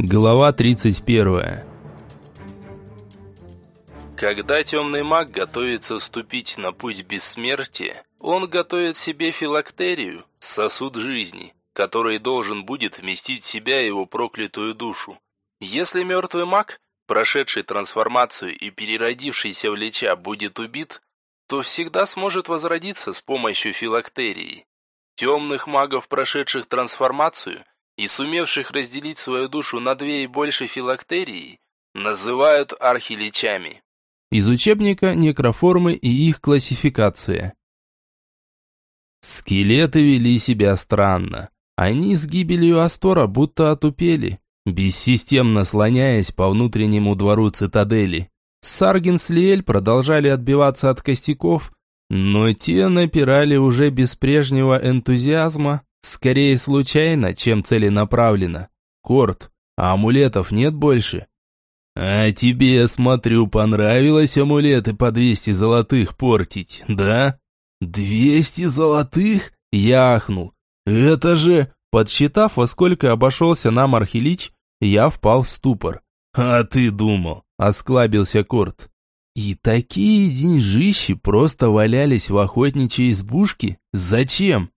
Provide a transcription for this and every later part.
Глава 31 Когда темный маг готовится вступить на путь бессмертия, он готовит себе филактерию, сосуд жизни, который должен будет вместить в себя его проклятую душу. Если мертвый маг, прошедший трансформацию и переродившийся в лича, будет убит, то всегда сможет возродиться с помощью филактерии. Темных магов, прошедших трансформацию – и сумевших разделить свою душу на две и больше филактерий, называют архиличами. Из учебника «Некроформы и их классификация». Скелеты вели себя странно. Они с гибелью Астора будто отупели, бессистемно слоняясь по внутреннему двору цитадели. Саргин с Лиэль продолжали отбиваться от костяков, но те напирали уже без прежнего энтузиазма, Скорее случайно, чем целенаправленно. Корт, а амулетов нет больше? А тебе, смотрю, понравилось амулеты по 200 золотых портить, да? 200 золотых? Яхнул. Это же... Подсчитав, во сколько обошелся нам Архилич, я впал в ступор. «А ты думал?» – осклабился Корт. «И такие деньжищи просто валялись в охотничьей избушке? Зачем?»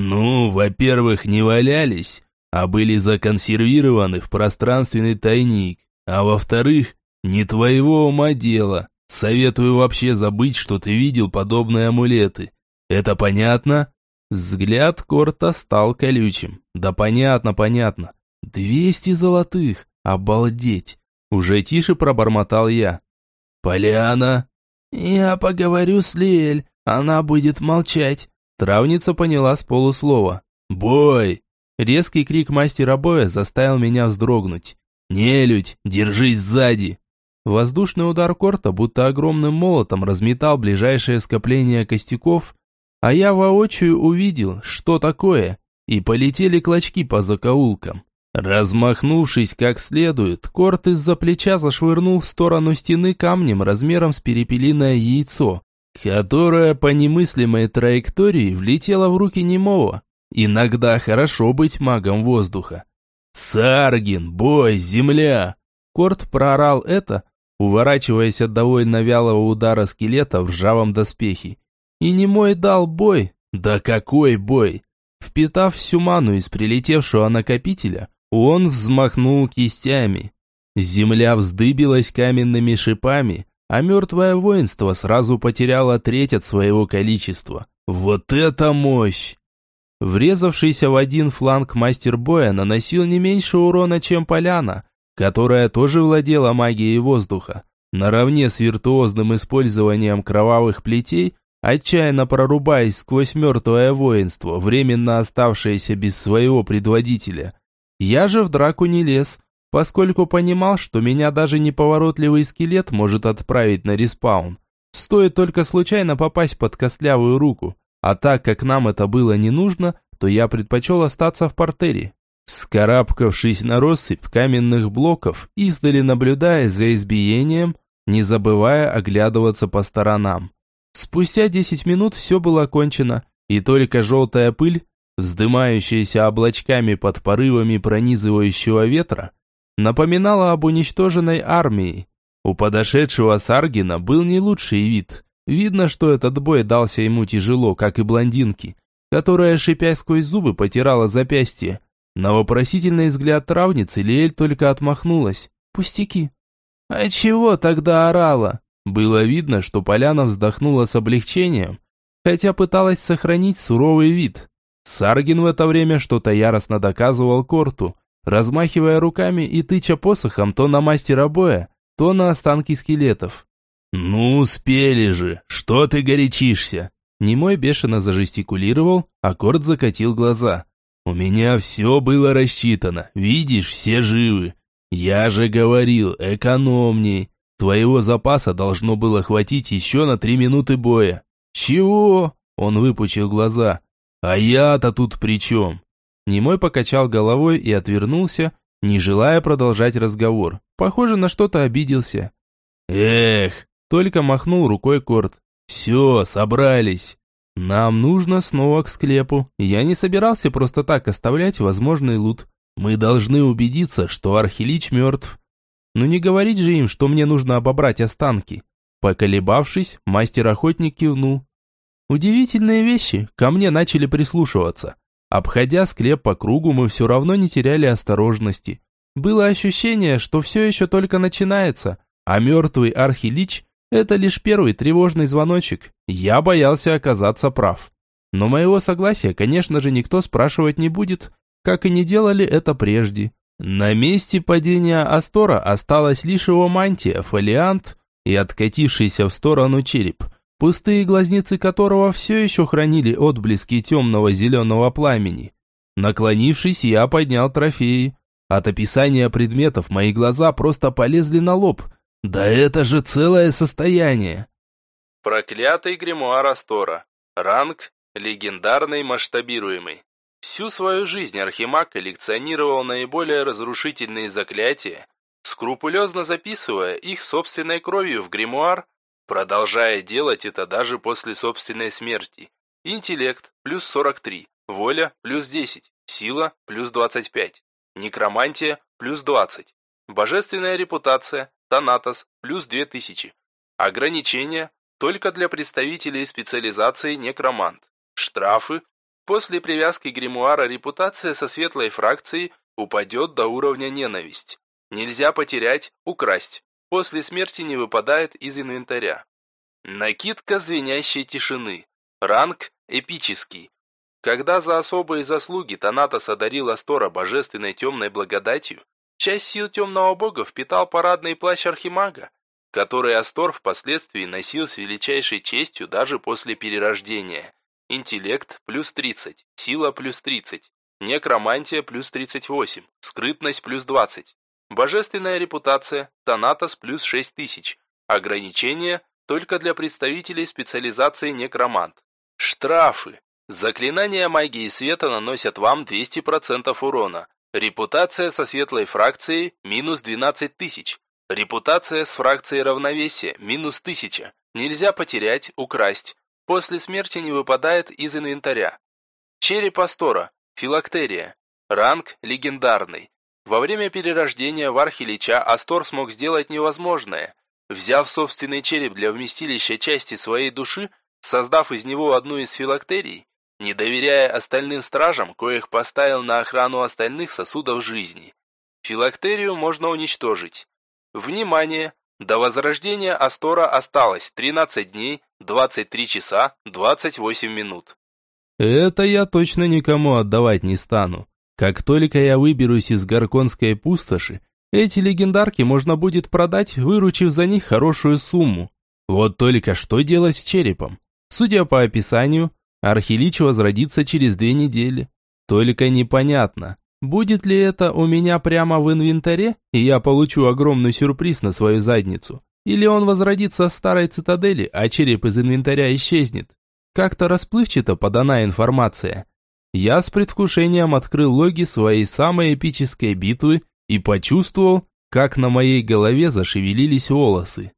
Ну, во-первых, не валялись, а были законсервированы в пространственный тайник. А во-вторых, не твоего ума дело. Советую вообще забыть, что ты видел подобные амулеты. Это понятно? Взгляд Корта стал колючим. Да понятно, понятно. Двести золотых. Обалдеть. Уже тише пробормотал я. Поляна. Я поговорю с Лиэль. Она будет молчать. Травница поняла с полуслова. «Бой!» Резкий крик мастера боя заставил меня вздрогнуть. «Нелюдь, держись сзади!» Воздушный удар корта будто огромным молотом разметал ближайшее скопление костяков, а я воочию увидел, что такое, и полетели клочки по закоулкам. Размахнувшись как следует, корт из-за плеча зашвырнул в сторону стены камнем размером с перепелиное яйцо, которая по немыслимой траектории влетела в руки немого. Иногда хорошо быть магом воздуха. «Саргин, бой, земля!» Корт проорал это, уворачиваясь от довольно вялого удара скелета в ржавом доспехе. И немой дал бой. Да какой бой! Впитав всю ману из прилетевшего накопителя, он взмахнул кистями. Земля вздыбилась каменными шипами, а мертвое воинство сразу потеряло треть от своего количества. Вот это мощь! Врезавшийся в один фланг мастер боя наносил не меньше урона, чем поляна, которая тоже владела магией воздуха. Наравне с виртуозным использованием кровавых плетей, отчаянно прорубаясь сквозь мертвое воинство, временно оставшееся без своего предводителя. Я же в драку не лез, поскольку понимал, что меня даже неповоротливый скелет может отправить на респаун. Стоит только случайно попасть под костлявую руку, а так как нам это было не нужно, то я предпочел остаться в портере. Скарабкавшись на россыпь каменных блоков, издали наблюдая за избиением, не забывая оглядываться по сторонам. Спустя 10 минут все было кончено, и только желтая пыль, вздымающаяся облачками под порывами пронизывающего ветра, напоминала об уничтоженной армии. У подошедшего Саргина был не лучший вид. Видно, что этот бой дался ему тяжело, как и блондинке, которая, шипя сквозь зубы, потирала запястье. На вопросительный взгляд травницы Лиэль только отмахнулась. «Пустяки». «А чего тогда орала?» Было видно, что Поляна вздохнула с облегчением, хотя пыталась сохранить суровый вид. Саргин в это время что-то яростно доказывал Корту, размахивая руками и тыча посохом то на мастера боя, то на останки скелетов. «Ну, успели же! Что ты горячишься?» Немой бешено зажестикулировал, а Корт закатил глаза. «У меня все было рассчитано, видишь, все живы. Я же говорил, экономней. Твоего запаса должно было хватить еще на три минуты боя». «Чего?» Он выпучил глаза. «А я-то тут при чем? Немой покачал головой и отвернулся, не желая продолжать разговор. Похоже, на что-то обиделся. «Эх!» – только махнул рукой Корт. «Все, собрались. Нам нужно снова к склепу. Я не собирался просто так оставлять возможный лут. Мы должны убедиться, что Архилич мертв. Но не говорить же им, что мне нужно обобрать останки. Поколебавшись, мастер-охотник кивнул. Удивительные вещи, ко мне начали прислушиваться. Обходя склеп по кругу, мы все равно не теряли осторожности. Было ощущение, что все еще только начинается, а мертвый архилич – это лишь первый тревожный звоночек. Я боялся оказаться прав. Но моего согласия, конечно же, никто спрашивать не будет, как и не делали это прежде. На месте падения Астора осталась лишь его мантия, фолиант и откатившийся в сторону череп – пустые глазницы которого все еще хранили отблески темного зеленого пламени. Наклонившись, я поднял трофеи. От описания предметов мои глаза просто полезли на лоб. Да это же целое состояние! Проклятый гримуар Астора. Ранг легендарный масштабируемый. Всю свою жизнь Архимаг коллекционировал наиболее разрушительные заклятия, скрупулезно записывая их собственной кровью в гримуар продолжая делать это даже после собственной смерти. Интеллект плюс 43, воля плюс 10, сила плюс 25, некромантия плюс 20, божественная репутация, Танатос плюс 2000, ограничения только для представителей специализации некромант, штрафы, после привязки гримуара репутация со светлой фракцией упадет до уровня ненависть. Нельзя потерять, украсть. После смерти не выпадает из инвентаря. Накидка звенящей тишины. Ранг эпический. Когда за особые заслуги Танатос одарил Астора божественной темной благодатью, часть сил темного бога впитал парадный плащ Архимага, который Астор впоследствии носил с величайшей честью даже после перерождения. Интеллект плюс 30, сила плюс 30, некромантия плюс 38, скрытность плюс 20. Божественная репутация, Танатос плюс 6000. Ограничение только для представителей специализации некромант. Штрафы. Заклинания магии света наносят вам 200% урона. Репутация со светлой фракцией – минус 12 тысяч. Репутация с фракцией равновесия – минус 1000. Нельзя потерять, украсть. После смерти не выпадает из инвентаря. Череп Астора. Филактерия. Ранг легендарный. Во время перерождения в Архилича Астор смог сделать невозможное. Взяв собственный череп для вместилища части своей души, создав из него одну из филактерий, не доверяя остальным стражам, коих поставил на охрану остальных сосудов жизни. Филактерию можно уничтожить. Внимание! До возрождения Астора осталось 13 дней, 23 часа, 28 минут. Это я точно никому отдавать не стану. Как только я выберусь из Горконской пустоши, эти легендарки можно будет продать, выручив за них хорошую сумму. Вот только что делать с черепом? Судя по описанию, Архилич возродится через две недели. Только непонятно, будет ли это у меня прямо в инвентаре, и я получу огромный сюрприз на свою задницу, или он возродится в старой цитадели, а череп из инвентаря исчезнет. Как-то расплывчато подана информация. Я с предвкушением открыл логи своей самой эпической битвы и почувствовал, как на моей голове зашевелились волосы.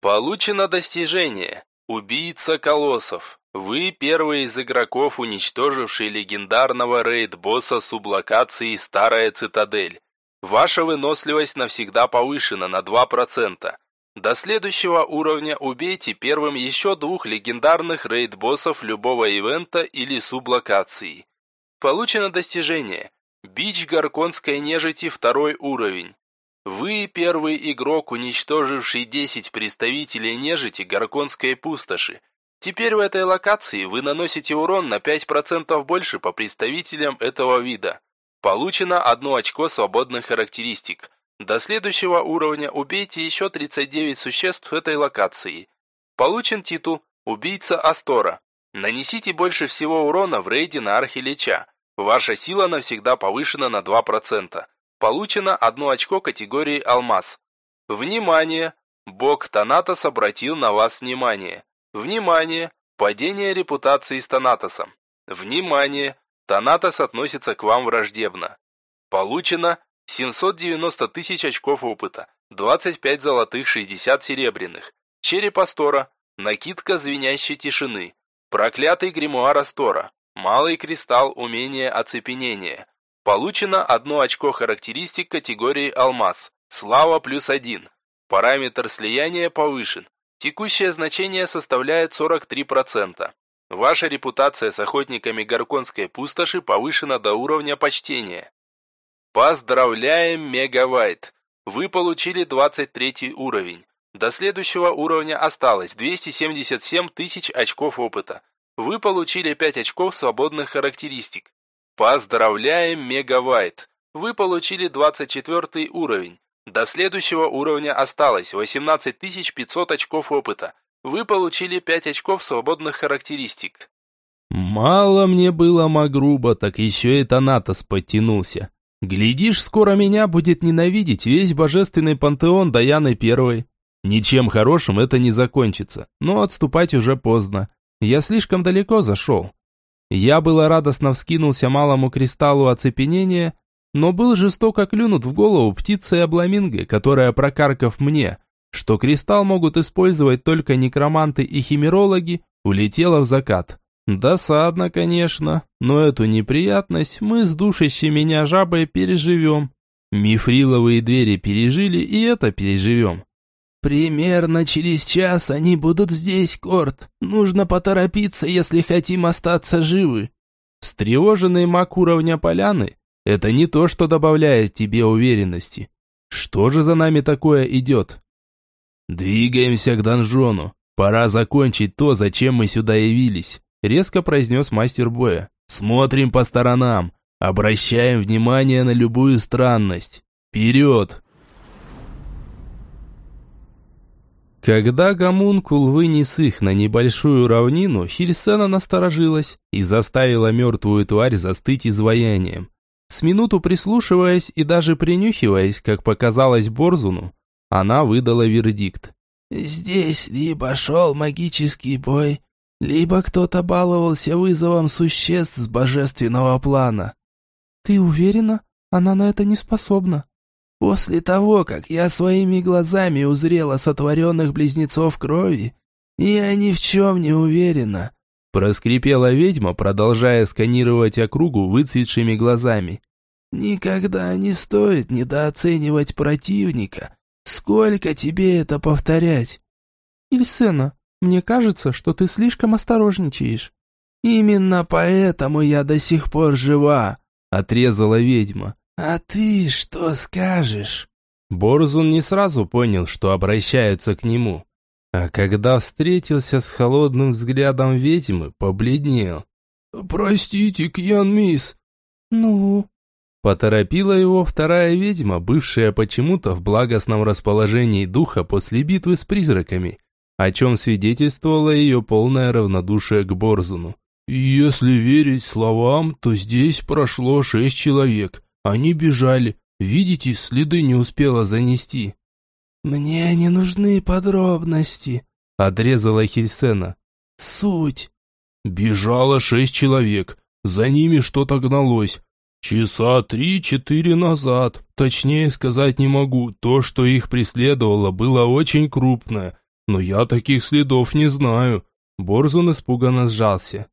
Получено достижение. Убийца колоссов. Вы первый из игроков, уничтоживший легендарного рейд-босса сублокации Старая Цитадель. Ваша выносливость навсегда повышена на 2%. До следующего уровня убейте первым еще двух легендарных рейд-боссов любого ивента или сублокации. Получено достижение. Бич Гарконской нежити второй уровень. Вы первый игрок, уничтоживший 10 представителей нежити Гарконской пустоши. Теперь в этой локации вы наносите урон на 5% больше по представителям этого вида. Получено одно очко свободных характеристик. До следующего уровня убейте еще 39 существ этой локации. Получен титул «Убийца Астора». Нанесите больше всего урона в рейде на Архилича. Ваша сила навсегда повышена на 2%. Получено одно очко категории «Алмаз». Внимание! Бог Танатос обратил на вас внимание. Внимание! Падение репутации с Танатосом. Внимание! Танатос относится к вам враждебно. Получено 790 тысяч очков опыта, 25 золотых, 60 серебряных. Череп Астора, накидка звенящей тишины, проклятый гримуар Астора, малый кристалл умения оцепенения, Получено одно очко характеристик категории «Алмаз». Слава плюс один. Параметр слияния повышен. Текущее значение составляет 43%. Ваша репутация с охотниками Горконской пустоши повышена до уровня почтения. Поздравляем, Мегавайт! Вы получили 23 уровень. До следующего уровня осталось 277 тысяч очков опыта. Вы получили 5 очков свободных характеристик. Поздравляем, Мегавайт! Вы получили 24 уровень. До следующего уровня осталось 18 500 очков опыта. Вы получили 5 очков свободных характеристик. Мало мне было Магруба, так еще и Танатос подтянулся. Глядишь, скоро меня будет ненавидеть весь божественный пантеон Даяны Первой. Ничем хорошим это не закончится, но отступать уже поздно. Я слишком далеко зашел. Я было радостно вскинулся малому кристаллу оцепенения, но был жестоко клюнут в голову птицей обламинго, которая, прокаркав мне, что кристалл могут использовать только некроманты и химерологи, улетела в закат. Досадно, конечно, но эту неприятность мы с душащей меня жабой переживем. Мифриловые двери пережили, и это переживем. «Примерно через час они будут здесь, Корт. Нужно поторопиться, если хотим остаться живы». Встревоженный маг уровня поляны – это не то, что добавляет тебе уверенности. Что же за нами такое идет? «Двигаемся к донжону. Пора закончить то, зачем мы сюда явились», – резко произнес мастер боя. «Смотрим по сторонам. Обращаем внимание на любую странность. Вперед!» Когда гомункул вынес их на небольшую равнину, Хильсена насторожилась и заставила мертвую тварь застыть изваянием. С минуту прислушиваясь и даже принюхиваясь, как показалось Борзуну, она выдала вердикт. «Здесь либо шел магический бой, либо кто-то баловался вызовом существ с божественного плана». «Ты уверена? Она на это не способна». После того, как я своими глазами узрела сотворенных близнецов крови, я ни в чем не уверена». Проскрипела ведьма, продолжая сканировать округу выцветшими глазами. «Никогда не стоит недооценивать противника. Сколько тебе это повторять?» «Ильсена, мне кажется, что ты слишком осторожничаешь». «Именно поэтому я до сих пор жива», — отрезала ведьма. «А ты что скажешь?» Борзун не сразу понял, что обращаются к нему. А когда встретился с холодным взглядом ведьмы, побледнел. «Простите, Кьян Мисс». «Ну?» Поторопила его вторая ведьма, бывшая почему-то в благостном расположении духа после битвы с призраками, о чем свидетельствовало ее полное равнодушие к Борзуну. «Если верить словам, то здесь прошло шесть человек. Они бежали. Видите, следы не успела занести. «Мне не нужны подробности», — отрезала Хельсена. «Суть». Бежало шесть человек. За ними что-то гналось. Часа три-четыре назад. Точнее сказать не могу. То, что их преследовало, было очень крупное. Но я таких следов не знаю. Борзун испуганно сжался.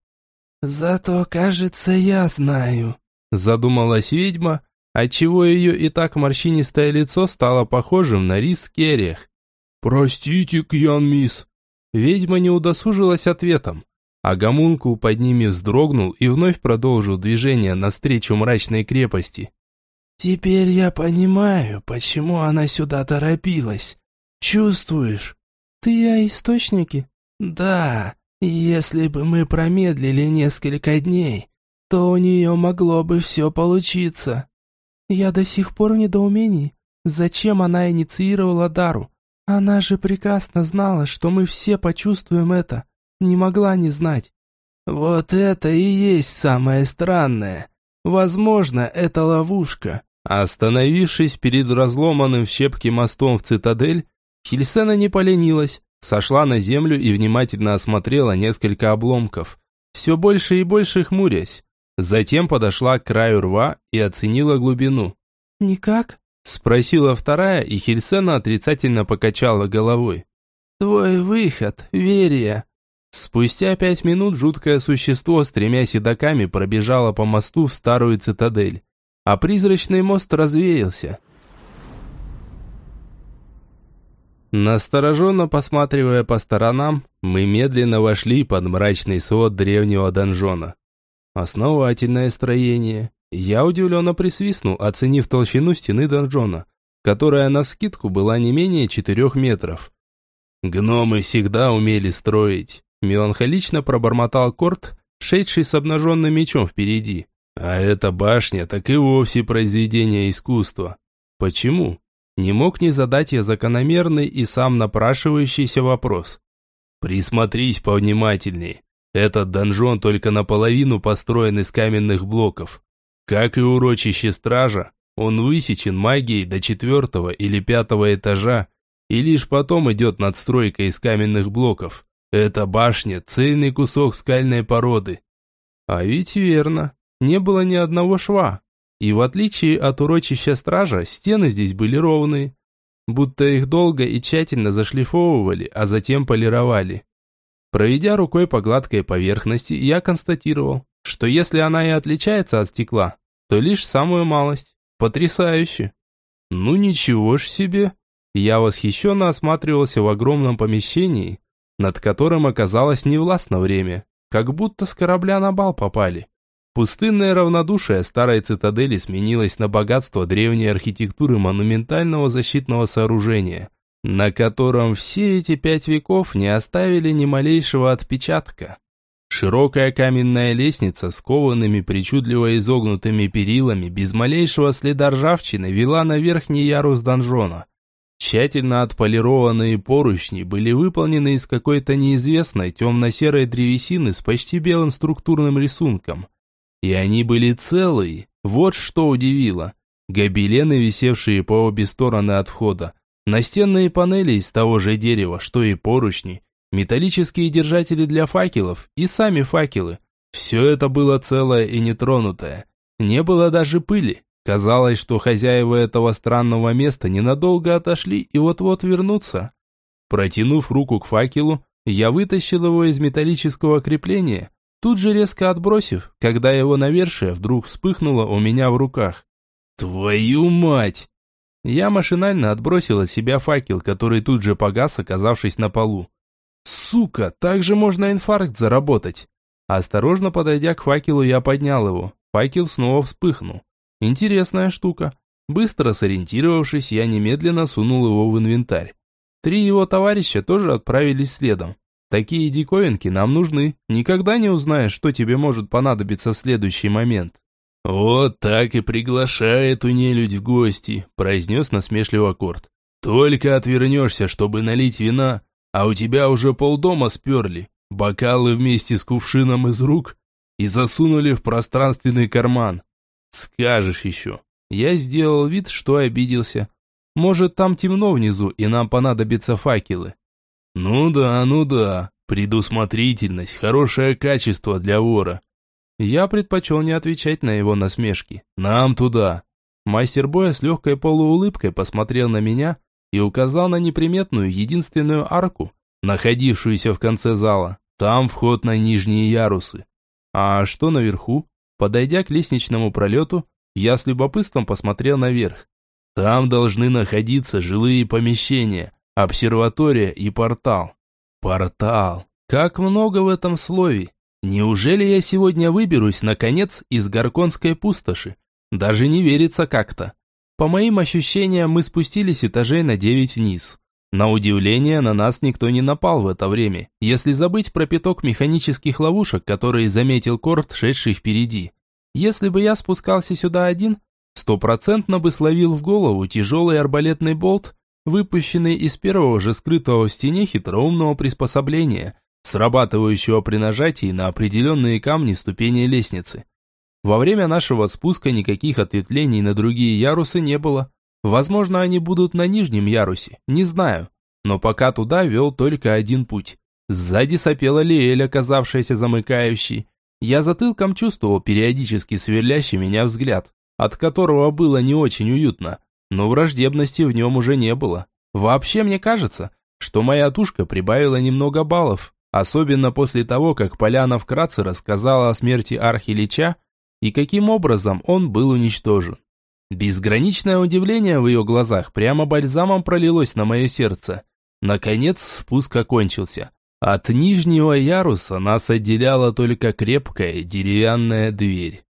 «Зато, кажется, я знаю», Задумалась ведьма, отчего ее и так морщинистое лицо стало похожим на рис керех. «Простите, Кьян мисс». Ведьма не удосужилась ответом, а гомункул под ними вздрогнул и вновь продолжил движение навстречу мрачной крепости. «Теперь я понимаю, почему она сюда торопилась. Чувствуешь?» «Ты о источнике?» «Да, если бы мы промедлили несколько дней, то у нее могло бы все получиться. Я до сих пор в недоумении. Зачем она инициировала Дару? Она же прекрасно знала, что мы все почувствуем это. Не могла не знать. Вот это и есть самое странное. Возможно, это ловушка. Остановившись перед разломанным в щепки мостом в цитадель, Хильсена не поленилась, сошла на землю и внимательно осмотрела несколько обломков, все больше и больше хмурясь. Затем подошла к краю рва и оценила глубину. «Никак?» – спросила вторая, и Хельсена отрицательно покачала головой. «Твой выход, Верия!» Спустя пять минут жуткое существо с тремя седаками пробежало по мосту в старую цитадель. а призрачный мост развеялся. Настороженно посматривая по сторонам, мы медленно вошли под мрачный свод древнего донжона. Основательное строение. Я удивленно присвистнул, оценив толщину стены донжона, которая на скидку была не менее четырех метров. Гномы всегда умели строить. Меланхолично пробормотал Корт, шедший с обнаженным мечом впереди. А эта башня так и вовсе произведение искусства. Почему? Не мог не задать я закономерный и сам напрашивающийся вопрос. Присмотрись повнимательней. Этот донжон только наполовину построен из каменных блоков. Как и урочище стража, он высечен магией до четвертого или пятого этажа, и лишь потом идет надстройка из каменных блоков. Эта башня – цельный кусок скальной породы. А ведь верно, не было ни одного шва. И в отличие от урочища стража, стены здесь были ровные. Будто их долго и тщательно зашлифовывали, а затем полировали. Проведя рукой по гладкой поверхности, я констатировал, что если она и отличается от стекла, то лишь самую малость. Потрясающе. Ну ничего ж себе. Я восхищенно осматривался в огромном помещении, над которым оказалось невластно время, как будто с корабля на бал попали. Пустынное равнодушие старой цитадели сменилось на богатство древней архитектуры монументального защитного сооружения, на котором все эти пять веков не оставили ни малейшего отпечатка. Широкая каменная лестница с коваными причудливо изогнутыми перилами без малейшего следа ржавчины вела на верхний ярус донжона – Тщательно отполированные поручни были выполнены из какой-то неизвестной темно-серой древесины с почти белым структурным рисунком. И они были целые, вот что удивило. Гобелены, висевшие по обе стороны от входа, настенные панели из того же дерева, что и поручни, металлические держатели для факелов и сами факелы. Все это было целое и нетронутое. Не было даже пыли. Казалось, что хозяева этого странного места ненадолго отошли и вот-вот вернутся. Протянув руку к факелу, я вытащил его из металлического крепления, тут же резко отбросив, когда его навершие вдруг вспыхнуло у меня в руках. «Твою мать!» Я машинально отбросил от себя факел, который тут же погас, оказавшись на полу. «Сука, так же можно инфаркт заработать!» Осторожно подойдя к факелу, я поднял его. Факел снова вспыхнул. Интересная штука. Быстро сориентировавшись, я немедленно сунул его в инвентарь. Три его товарища тоже отправились следом. Такие диковинки нам нужны. Никогда не узнаешь, что тебе может понадобиться в следующий момент. «Вот так и приглашает эту нелюдь в гости», – произнес насмешливо Корт. «Только отвернешься, чтобы налить вина, а у тебя уже полдома сперли, бокалы вместе с кувшином из рук и засунули в пространственный карман. Скажешь еще. Я сделал вид, что обиделся. Может, там темно внизу, и нам понадобятся факелы. Ну да, ну да. Предусмотрительность, хорошее качество для вора. Я предпочел не отвечать на его насмешки. Нам туда. Мастер боя с легкой полуулыбкой посмотрел на меня и указал на неприметную единственную арку, находившуюся в конце зала. Там вход на нижние ярусы. А что наверху? Подойдя к лестничному пролету, я с любопытством посмотрел наверх. Там должны находиться жилые помещения, обсерватория и портал. Портал. Как много в этом слове. Неужели я сегодня выберусь, наконец, из Горконской пустоши? Даже не верится как-то. По моим ощущениям, мы спустились этажей на девять вниз. На удивление, на нас никто не напал в это время, если забыть про пяток механических ловушек, которые заметил Корт, шедший впереди. Если бы я спускался сюда один, стопроцентно бы словил в голову тяжелый арбалетный болт, выпущенный из первого же скрытого в стене хитроумного приспособления, срабатывающего при нажатии на определенные камни ступени лестницы. Во время нашего спуска никаких ответвлений на другие ярусы не было, Возможно, они будут на нижнем ярусе, не знаю. Но пока туда вел только один путь. Сзади сопела Лиэль, оказавшаяся замыкающей. Я затылком чувствовал периодически сверлящий меня взгляд, от которого было не очень уютно, но враждебности в нем уже не было. Вообще мне кажется, что моя тушка прибавила немного баллов, особенно после того, как Поляна вкратце рассказала о смерти Архилича и каким образом он был уничтожен. Безграничное удивление в ее глазах прямо бальзамом пролилось на мое сердце. Наконец спуск окончился. От нижнего яруса нас отделяла только крепкая деревянная дверь.